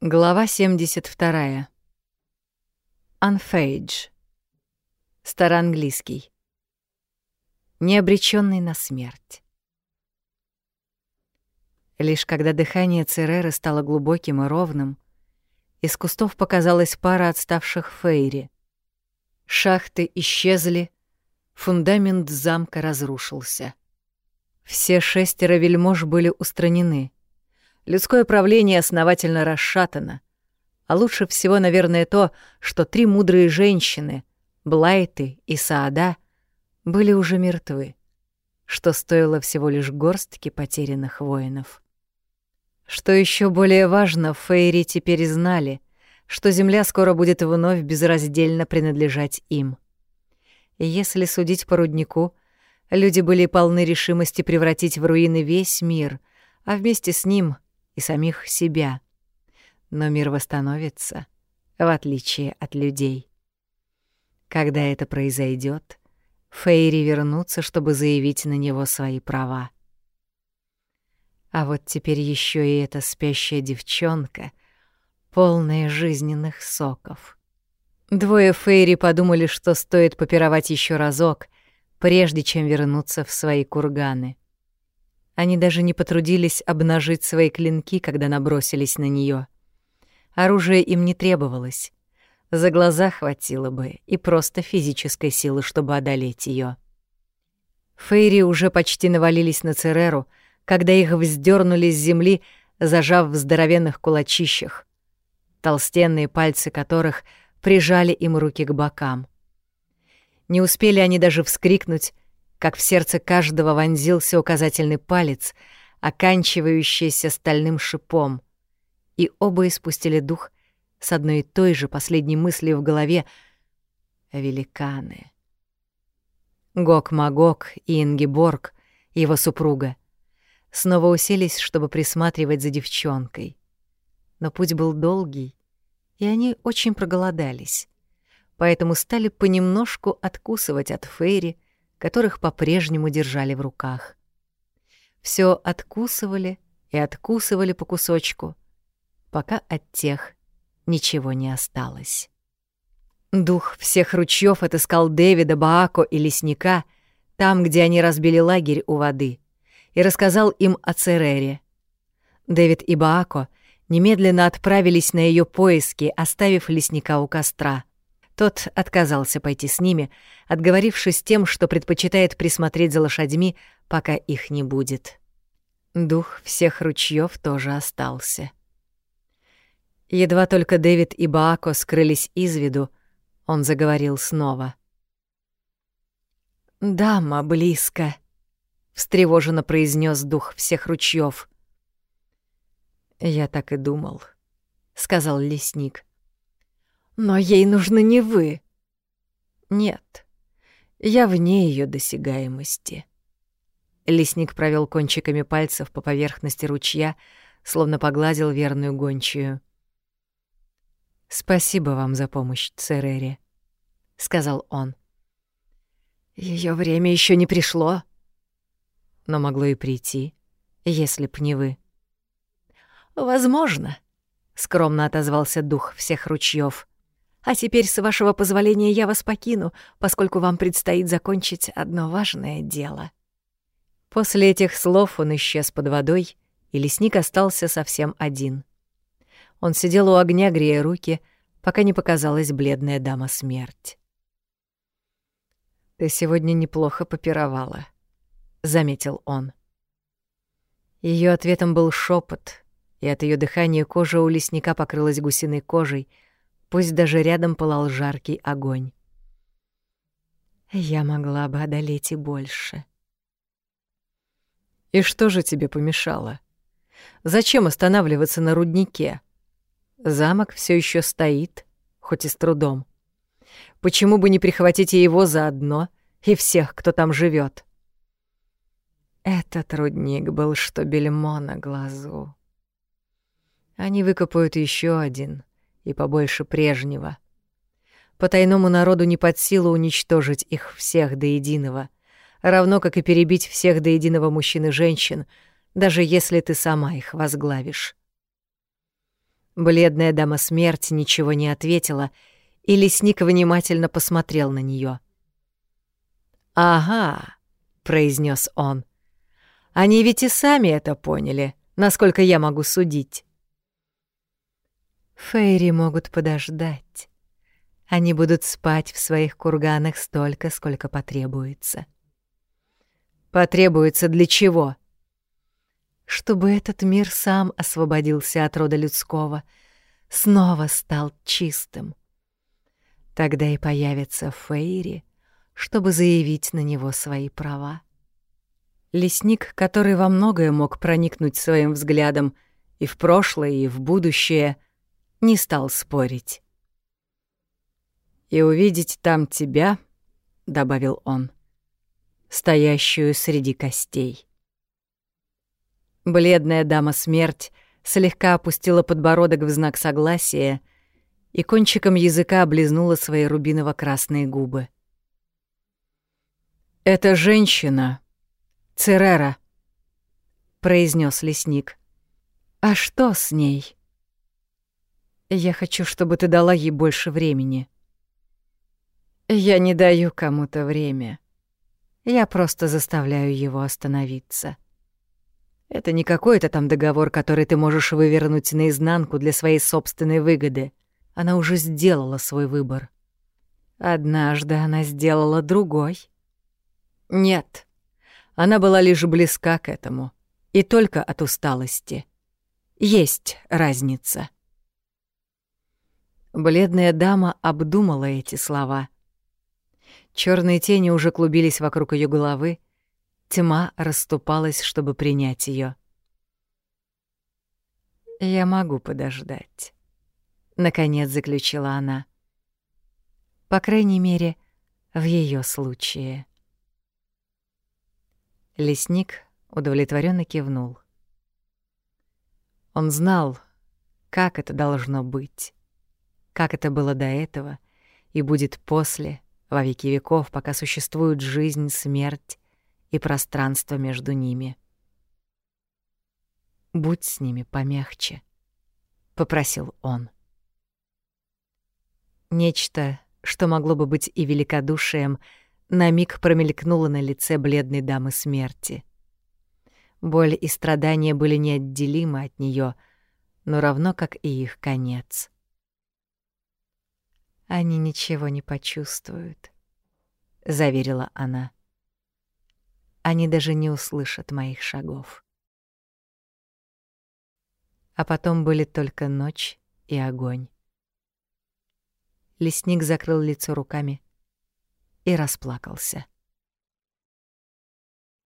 Глава 72. Unfage. Староанглийский. Необречённый на смерть. Лишь когда дыхание Цереры стало глубоким и ровным, из кустов показалась пара отставших фейри. Шахты исчезли, фундамент замка разрушился. Все шестеро вельмож были устранены — Людское правление основательно расшатано. А лучше всего, наверное, то, что три мудрые женщины, Блайты и Саада, были уже мертвы, что стоило всего лишь горстки потерянных воинов. Что еще более важно, Фейри теперь знали, что земля скоро будет вновь безраздельно принадлежать им. Если судить по руднику, люди были полны решимости превратить в руины весь мир, а вместе с ним — и самих себя. Но мир восстановится, в отличие от людей. Когда это произойдет, Фейри вернутся, чтобы заявить на него свои права. А вот теперь еще и эта спящая девчонка, полная жизненных соков. Двое Фейри подумали, что стоит попировать еще разок, прежде чем вернуться в свои курганы. Они даже не потрудились обнажить свои клинки, когда набросились на нее. Оружие им не требовалось. За глаза хватило бы и просто физической силы, чтобы одолеть ее. Фейри уже почти навалились на Цереру, когда их вздернули с земли, зажав в здоровенных кулачищах, толстенные пальцы которых прижали им руки к бокам. Не успели они даже вскрикнуть, как в сердце каждого вонзился указательный палец, оканчивающийся стальным шипом, и оба испустили дух с одной и той же последней мыслью в голове — великаны. Гок-Магок и Ингиборг, его супруга, снова уселись, чтобы присматривать за девчонкой. Но путь был долгий, и они очень проголодались, поэтому стали понемножку откусывать от Фейри, которых по-прежнему держали в руках. Все откусывали и откусывали по кусочку, пока от тех ничего не осталось. Дух всех ручьев отыскал Дэвида, Баако и лесника там, где они разбили лагерь у воды, и рассказал им о Церере. Дэвид и Баако немедленно отправились на ее поиски, оставив лесника у костра. Тот отказался пойти с ними, отговорившись тем, что предпочитает присмотреть за лошадьми, пока их не будет. Дух всех ручьев тоже остался. Едва только Дэвид и Баако скрылись из виду, он заговорил снова. «Дама близко», — встревоженно произнес дух всех ручьев. «Я так и думал», — сказал лесник. Но ей нужны не вы. Нет, я вне ее досягаемости. Лесник провел кончиками пальцев по поверхности ручья, словно погладил верную гончую. «Спасибо вам за помощь, Церери», — сказал он. Ее время еще не пришло. Но могло и прийти, если б не вы. «Возможно», — скромно отозвался дух всех ручьев. А теперь, с вашего позволения, я вас покину, поскольку вам предстоит закончить одно важное дело». После этих слов он исчез под водой, и лесник остался совсем один. Он сидел у огня, грея руки, пока не показалась бледная дама смерть. «Ты сегодня неплохо попировала», — заметил он. Ее ответом был шепот, и от ее дыхания кожа у лесника покрылась гусиной кожей — пусть даже рядом пылал жаркий огонь. Я могла бы одолеть и больше. И что же тебе помешало? Зачем останавливаться на руднике? Замок все еще стоит, хоть и с трудом. Почему бы не прихватить и его заодно, и всех, кто там живет? Этот рудник был что бельмо на глазу. Они выкопают еще один, и побольше прежнего. По тайному народу не под силу уничтожить их всех до единого, равно как и перебить всех до единого мужчин и женщин, даже если ты сама их возглавишь. Бледная дама смерть ничего не ответила, и лесник внимательно посмотрел на нее. «Ага», — произнес он, — «они ведь и сами это поняли, насколько я могу судить». Фейри могут подождать. Они будут спать в своих курганах столько, сколько потребуется. Потребуется для чего? Чтобы этот мир сам освободился от рода людского, снова стал чистым. Тогда и появится Фейри, чтобы заявить на него свои права. Лесник, который во многое мог проникнуть своим взглядом и в прошлое, и в будущее, не стал спорить. «И увидеть там тебя», — добавил он, — «стоящую среди костей». Бледная дама-смерть слегка опустила подбородок в знак согласия и кончиком языка облизнула свои рубиново-красные губы. «Это женщина, Церера», — произнес лесник. «А что с ней?» «Я хочу, чтобы ты дала ей больше времени». «Я не даю кому-то время. Я просто заставляю его остановиться». Это не какой-то там договор, который ты можешь вывернуть наизнанку для своей собственной выгоды. Она уже сделала свой выбор. Однажды она сделала другой. Нет, она была лишь близка к этому. И только от усталости. Есть разница. Бледная дама обдумала эти слова. Черные тени уже клубились вокруг ее головы, Тьма расступалась, чтобы принять ее. «Я могу подождать», — наконец заключила она. «По крайней мере, в ее случае». Лесник удовлетворенно кивнул. Он знал, как это должно быть, как это было до этого и будет после, во веки веков, пока существует жизнь, смерть и пространство между ними. «Будь с ними помягче», — попросил он. Нечто, что могло бы быть и великодушием, на миг промелькнуло на лице бледной дамы смерти. Боль и страдания были неотделимы от нее, но равно как и их конец. «Они ничего не почувствуют», — заверила она. Они даже не услышат моих шагов. А потом были только ночь и огонь. Лесник закрыл лицо руками и расплакался.